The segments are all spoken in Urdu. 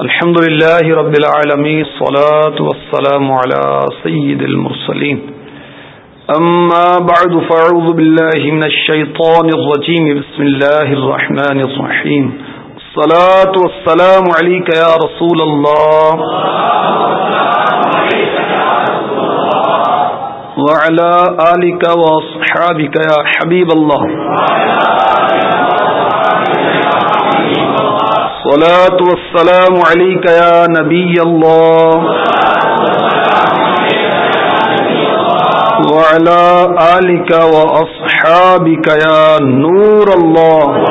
الحمد لله رب العالمين، الصلاة والسلام على سيد المرسلين. أما بعد، فأعوذ بالله من الشيطان الرجيم. بسم الله الرحمن الرحيم. الصلاة والسلام عليك يا رسول الله. وعلى آلك وأصحابك يا حبيب الله. وعلى آلك الصلاة والسلام عليك يا نبي الله. وعلى آلك وأصحابك يا نور الله.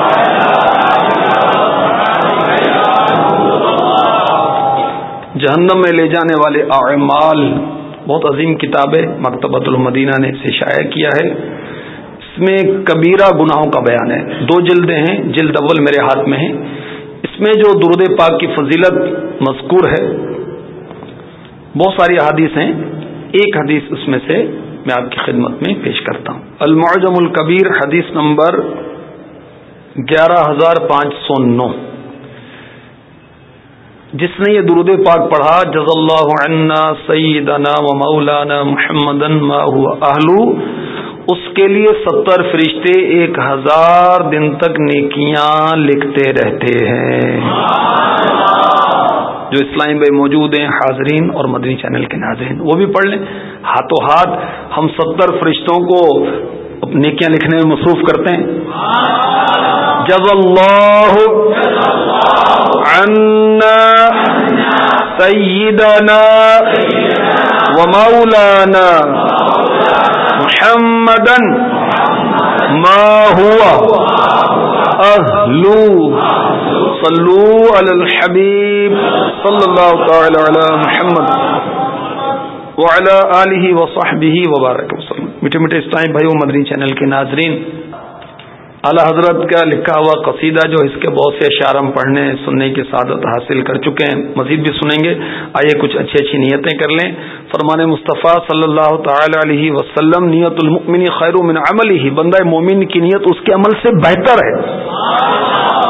جہنم میں لے جانے والے اعمال بہت عظیم کتاب ہے، مکتبۃ المدینہ نے اسے شائع کیا ہے۔ اس میں کبیرہ گناہوں کا بیان ہے۔ دو جلدیں ہیں، جلد اول میرے ہاتھ میں ہیں۔ میں جو درد پاک کی فضیلت مذکور ہے، بہت ساری حادیث ہیں۔ ایک حدیث اس میں سے میں آپ کی خدمت میں پیش کرتا ہوں۔ المعجم الکبیر، حدیث نمبر گیارہ ہزار پانچ سو نو۔ جس نے یہ درود پاک پڑھا جز اللہ عنا سیدنا و مولانا محمد اہلو اس کے لیے ستر فرشتے ایک ہزار دن تک نیکیاں لکھتے رہتے ہیں۔ جو اسلام بھائی موجود ہیں، حاضرین اور مدنی چینل کے ناظرین، وہ بھی پڑھ لیں۔ ہاتھوں ہاتھ ہم ستر فرشتوں کو نیکیاں لکھنے میں مصروف کرتے ہیں۔ جب اللہ عنا سیدنا و مولانا محمدن ما ہوا اہلو صلو علی الحبیب صلی اللہ تعالی علی محمد وعلی آلہ وصحبہ وبارک وسلم۔ میٹھے میٹھے اسلام بھائیو مدنی چینل کے ناظرین اعلی حضرت کا لکھا ہوا قصیدہ جو اس کے بہت سے اشارم پڑھنے، سننے کی سعادت حاصل کر چکے ہیں، مزید بھی سنیں گے۔ آئیے کچھ اچھی اچھی نیتیں کر لیں۔ فرمان مصطفیٰ صلی اللہ تعالی علیہ وسلم، نیت المؤمن خیر من عمل ہی بندہ مومن کی نیت اس کے عمل سے بہتر ہے۔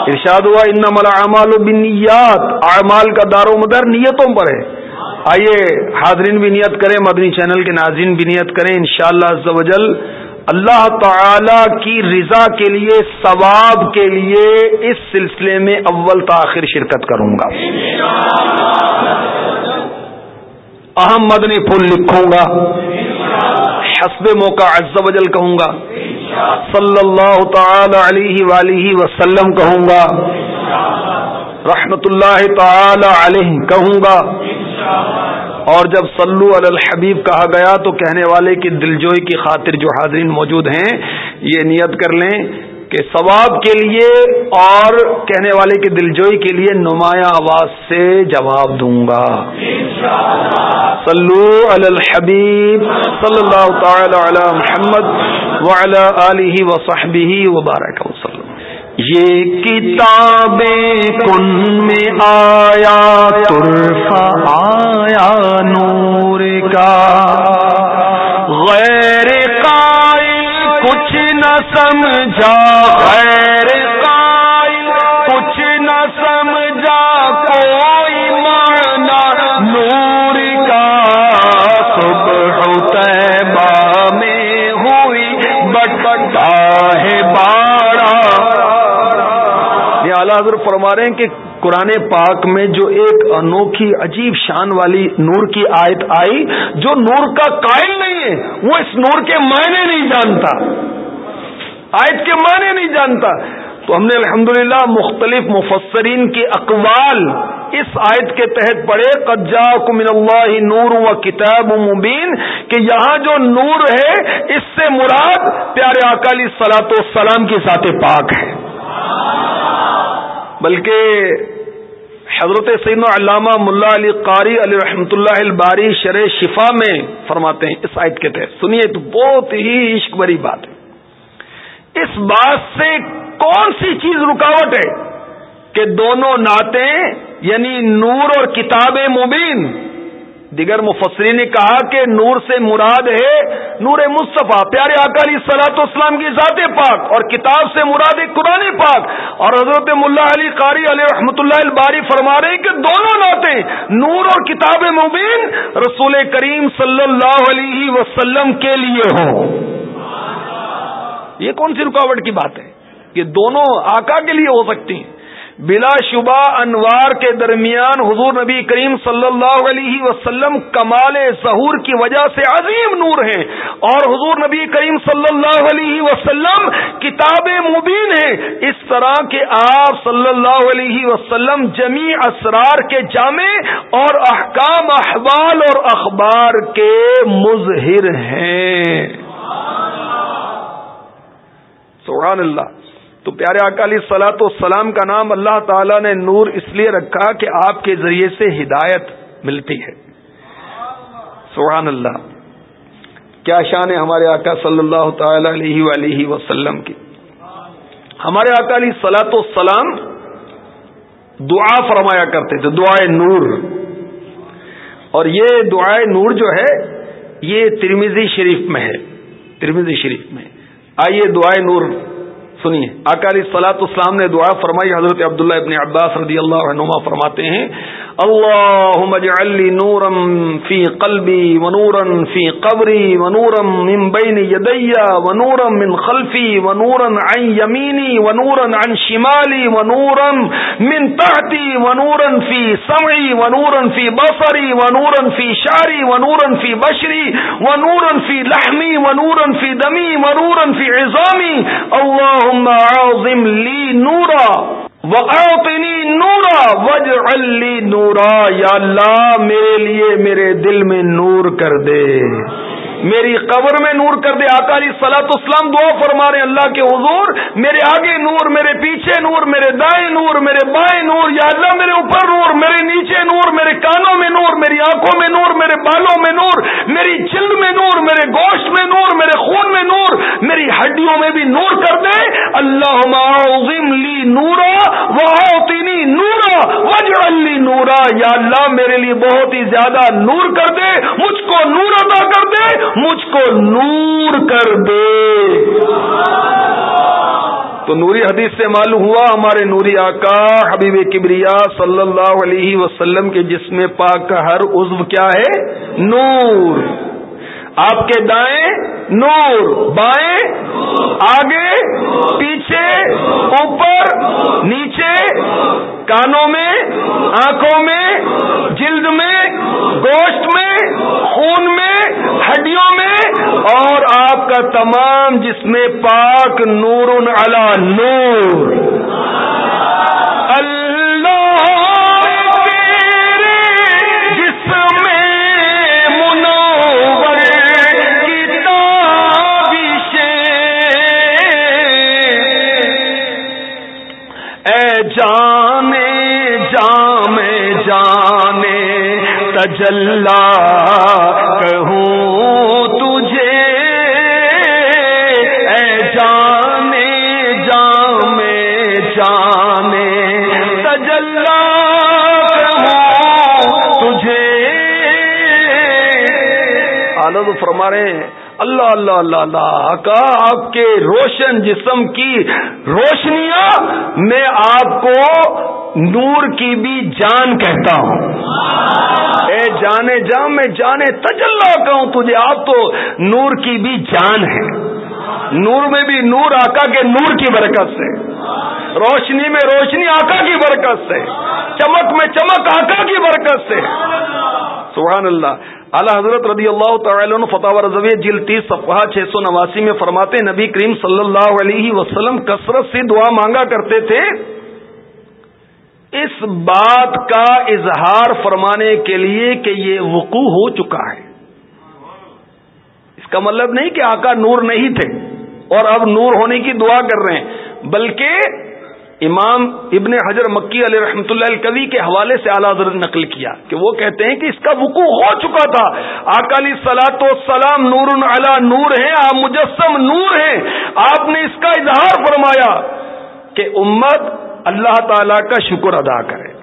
ارشاد ہوا ان اعمال و بنیات اعمال کا دار و مدار نیتوں پر ہے۔ آئیے حاضرین بھی نیت کریں، مدنی چینل کے ناظرین بھی نیت کریں، انشاءاللہ شاء اللہ تعالی کی رضا کے لیے، ثواب کے لیے اس سلسلے میں اول تاخیر شرکت کروں گا۔ اہم مدنی پھول لکھوں گا۔ حسب موقع عز و جل کہوں گا۔ صلی اللہ تعالی علیہ ولیہ وسلم کہوں گا۔ رحمت اللہ تعالی علیہ کہوں گا۔ اور جب صلو علی الحبیب کہا گیا تو کہنے والے کی دلجوئی کی خاطر جو حاضرین موجود ہیں، یہ نیت کر لیں کہ ثواب کے لیے اور کہنے والے کی دلجوئی کے لیے نمایاں آواز سے جواب دوں گا۔ صلو علی الحبیب صلی اللہ تعالی علی محمد وعلی آلہ وصحبہ وبارک وسلم یہ کتابیں کن میں آیا؟ ترفا آیا نور کا۔ غیر قائل کچھ نہ سمجھا، غیر قائل کچھ نہ سمجھا کوئی معنی نور کا۔ صبح طیبہ میں حضرت فرما رہے ہیں کہ قرآن پاک میں جو ایک انوکھی عجیب شان والی نور کی آیت آئی، جو نور کا قائل نہیں ہے، وہ اس نور کے معنی نہیں جانتا۔ آیت کے معنی نہیں جانتا۔ تو ہم نے الحمدللہ مختلف مفسرین کے اقوال اس آیت کے تحت پڑھے قجا من اللہ نور و کتاب و مبین، کہ یہاں جو نور ہے، اس سے مراد پیارے اکالی سلاط و سلام کی ذات پاک ہے۔ بلکہ حضرت سین علامہ ملا علی قاری علی رحمۃ اللہ الباری شرح شفا میں فرماتے ہیں اس آیت کے تحت۔ سنیے تو بہت ہی عشق بری بات ہے۔ اس بات سے کون سی چیز رکاوٹ ہے کہ دونوں نعتیں یعنی نور اور کتاب مبین دیگر مفسرین نے کہا کہ نور سے مراد ہے نور مصطفیٰ، پیارے اکالی سلاط اسلام کی ذات پاک اور کتاب سے مراد ہے قرآن پاک۔ اور حضرت ملا علی قاری علیہ رحمۃ اللہ الباری فرما رہے کہ دونوں ناطے نور اور کتاب مبین رسول کریم صلی اللہ علیہ وسلم کے لیے ہوں۔ یہ کون سی رکاوٹ کی بات ہے یہ دونوں آقا کے لیے ہو سکتی ہیں؟ بلا شبہ انوار کے درمیان حضور نبی کریم صلی اللہ علیہ وسلم کمال ظہور کی وجہ سے عظیم نور ہیں اور حضور نبی کریم صلی اللہ علیہ وسلم کتاب مبین ہیں اس طرح کے آپ صلی اللہ علیہ وسلم جمی اسرار کے جامع اور احکام احوال اور اخبار کے مظہر ہیں۔ سبحان اللہ۔ تو پیارے اکالی سلاط و سلام کا نام اللہ تعالی نے نور اس لیے رکھا کہ آپ کے ذریعے سے ہدایت ملتی ہے۔ سبحان اللہ۔ کیا شان ہے ہمارے آقا صلی اللہ تعالی علیہ ولیہ وسلم کی۔ ہمارے اکالی سلاط و دعا فرمایا کرتے تھے دعائے نور۔ اور یہ دعائے نور جو ہے، یہ ترمیزی شریف میں ہے۔ ترمیزی شریف میں۔ آئیے دعائے نور۔ سنیے اکالی سلاط اسلام نے دعا فرمائی حضرت عبداللہ ابن عباس رضی اللہ عنما فرماتے ہیں اللهم اجعل لي نورا في قلبي ونورا في قبري ونورا من بين يدي ونورا من خلفي ونورا عن يميني ونورا عن شمالي ونورا من تحتي ونورا في سمعي ونورا في بصري ونورا في شعري ونورا في بشري ونورا في لحمي ونورا في دمي ونورا في عظامي عظم لي نورا وقنی نورا وج علی نورا، یا اللہ، میرے لیے میرے دل میں نور کر دے۔ میری قبر میں نور کر دے۔ اکالی سلاط اسلام دعا فرما رہے اللہ کے حضور، میرے آگے نور، میرے پیچھے نور، میرے دائیں نور، میرے بائیں نور، یا اللہ، میرے اوپر نور، میرے نیچے نور، میرے کانوں میں نور، میری آنکھوں میں نور، میرے بالوں میں نور، میری جلد میں نور، میرے گوشت میں نور، میرے خون میں نور میری ہڈیوں میں بھی نور کر دے۔ اللہ لی نورا وہ نورا وج علی نورا۔ یا اللہ میرے لیے بہت ہی زیادہ نور کر دے، مجھ کو نور ادا کر دے، مجھ کو نور کر دے۔ تو نوری حدیث سے معلوم ہوا ہمارے نوری آقا حبیب کبریا صلی اللہ علیہ وسلم کے جسم پاک کا ہر عزو کیا ہے؟ نور۔ آپ کے دائیں نور، بائیں آگے، پیچھے، اوپر، نیچے، کانوں میں، آنکھوں میں، جلد میں، گوشت میں، خون میں، ہڈیوں میں، اور آپ کا تمام جس میں پاک نور علا نور۔ تجلا کہوں تجھے، اے جانے جامے جانے۔ تجلا کہوں تجھے۔ آلد فرما رہے ہیں۔ اللہ اللہ اللہ اللہ کا آپ کے روشن جسم کی روشنیاں میں آپ کو نور کی بھی جان کہتا ہوں۔ اے جانے جا، میں جانے تجلا کہوں، تجھے آپ تو نور کی بھی جان ہے۔ نور میں بھی نور آقا کے نور کی برکت سے۔ روشنی میں روشنی آقا کی برکت سے۔ چمک میں چمک آقا کی برکت سے۔ سبحان اللہ۔ اعلی حضرت رضی اللہ تعالی عنہ فتح رضوی جل تیس صفحہ چھ سو نواسی میں فرماتے، نبی کریم صلی اللہ علیہ وسلم کثرت سے دعا مانگا کرتے تھے۔ اس بات کا اظہار فرمانے کے لیے کہ یہ وقوع ہو چکا ہے۔ اس کا مطلب نہیں کہ آقا نور نہیں تھے اور اب نور ہونے کی دعا کر رہے ہیں، بلکہ امام ابن حجر مکی علیہ رحمۃ اللہ الکوی کے حوالے سے اعلیٰ حضرت نقل کیا کہ وہ کہتے ہیں کہ اس کا وقوع ہو چکا تھا۔ اکالی سلاط و سلام نور علا نور ہیں، آپ مجسم نور ہیں۔ آپ نے اس کا اظہار فرمایا کہ امت اللہ تعالی کا شکر ادا کرے۔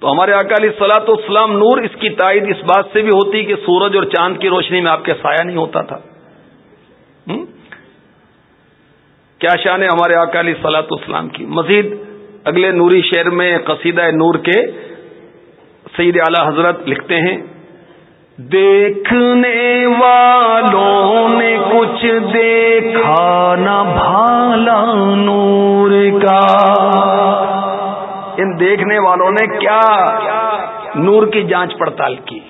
تو ہمارے اکالی سلاط اسلام نور اس کی تائید اس بات سے بھی ہوتی کہ سورج اور چاند کی روشنی میں آپ کے سایہ نہیں ہوتا تھا۔ کیا شان ہے ہمارے اکالی سلاط اسلام کی۔ مزید اگلے نوری شعر میں قصیدہ نور کے سعید اعلی حضرت لکھتے ہیں۔ دیکھنے والوں نے کچھ دیکھا نہ بھالا نور کا۔ ان دیکھنے والوں نے کیا نور کی جانچ پڑتال کی؟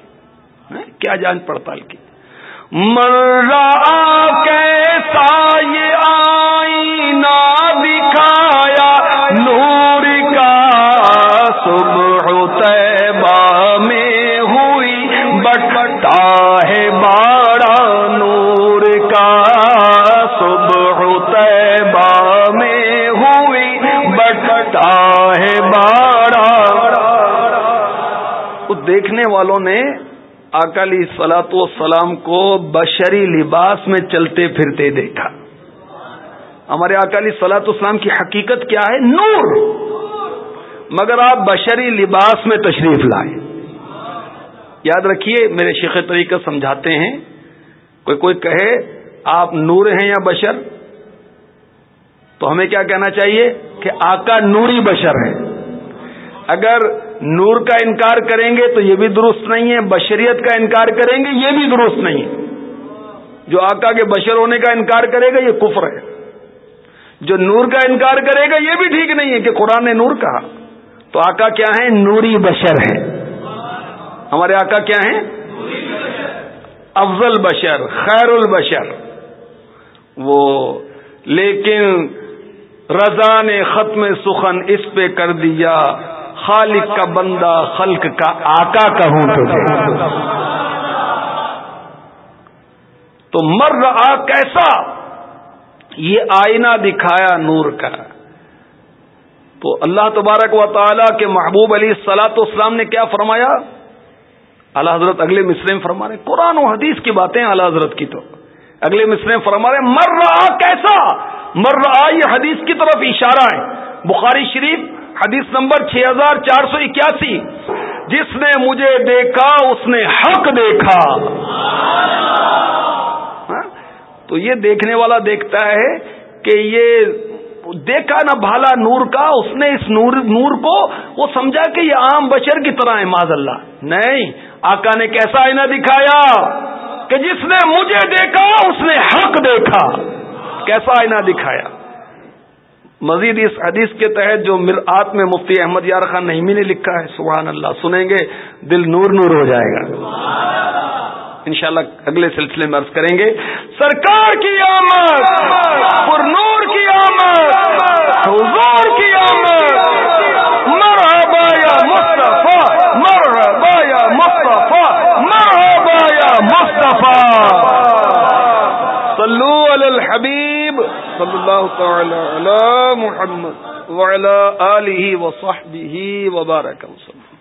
کیا جانچ پڑتال کی؟ مرا والوں نے اکالی سلاط و کو بشری لباس میں چلتے پھرتے دیکھا۔ ہمارے اکالی سلاط اسلام کی حقیقت کیا ہے؟ نور۔ مگر آپ بشری لباس میں تشریف لائیں۔ یاد رکھیے، میرے شیخ طریقہ سمجھاتے ہیں، کوئی کوئی کہے، آپ نور ہیں یا بشر؟ تو ہمیں کیا کہنا چاہیے؟ کہ آقا نوری بشر ہے اگر نور کا انکار کریں گے تو یہ بھی درست نہیں ہے، بشریت کا انکار کریں گے، یہ بھی درست نہیں ہے۔ جو آقا کے بشر ہونے کا انکار کرے گا، یہ کفر ہے۔ جو نور کا انکار کرے گا، یہ بھی ٹھیک نہیں ہے کہ قرآن نے نور کہا۔ تو آقا کیا ہے نوری بشر ہے ہمارے آقا کیا ہیں؟ افضل بشر خیر البشر وہ لیکن رضا نے ختم سخن اس پہ کر دیا۔ خالق کا بندہ، خلق کا آقا کہوں تجھے تو مر رہا کیسا؟ یہ آئینہ دکھایا نور کا۔ تو اللہ تبارک و تعالی کے محبوب علی سلاط اسلام نے کیا فرمایا؟ اللہ حضرت اگلے مصرے میں فرما رہے قرآن و حدیث کی باتیں اللہ حضرت کی تو۔ اگلے مصرے میں فرما رہے مر رہا کیسا؟ مر رہا یہ حدیث کی طرف اشارہ ہے۔ بخاری شریف حدیث نمبر چھ ہزار چار سو اکیاسی۔ جس نے مجھے دیکھا، اس نے حق دیکھا۔ ہاں؟ تو یہ دیکھنے والا دیکھتا ہے کہ یہ دیکھا نا بھالا نور کا، اس نے اس نور نور کو وہ سمجھا کہ یہ عام بشر کی طرح ہے ماض اللہ نہیں، آقا نے کیسا آئینہ دکھایا کہ جس نے مجھے دیکھا، اس نے حق دیکھا۔ کیسا آئینہ دکھایا؟ مزید اس حدیث کے تحت جو مرآت میں مفتی احمد یار خان نہیمی نے لکھا ہے، سبحان اللہ، سنیں گے، دل نور نور ہو جائے گا۔ انشاءاللہ اگلے سلسلے میں عرض کریں گے، سرکار کی آمد پر نور کی آمد، حضور کی آمد، مرحبا یا مصطفیٰ، مرحبا یا مصطفیٰ، مرحبا یا مصطفیٰ۔ صلو علی الحبیب۔ صلی اللہ تعالی علی محمد وعلی آلہ وصحبہ وبارک وسلم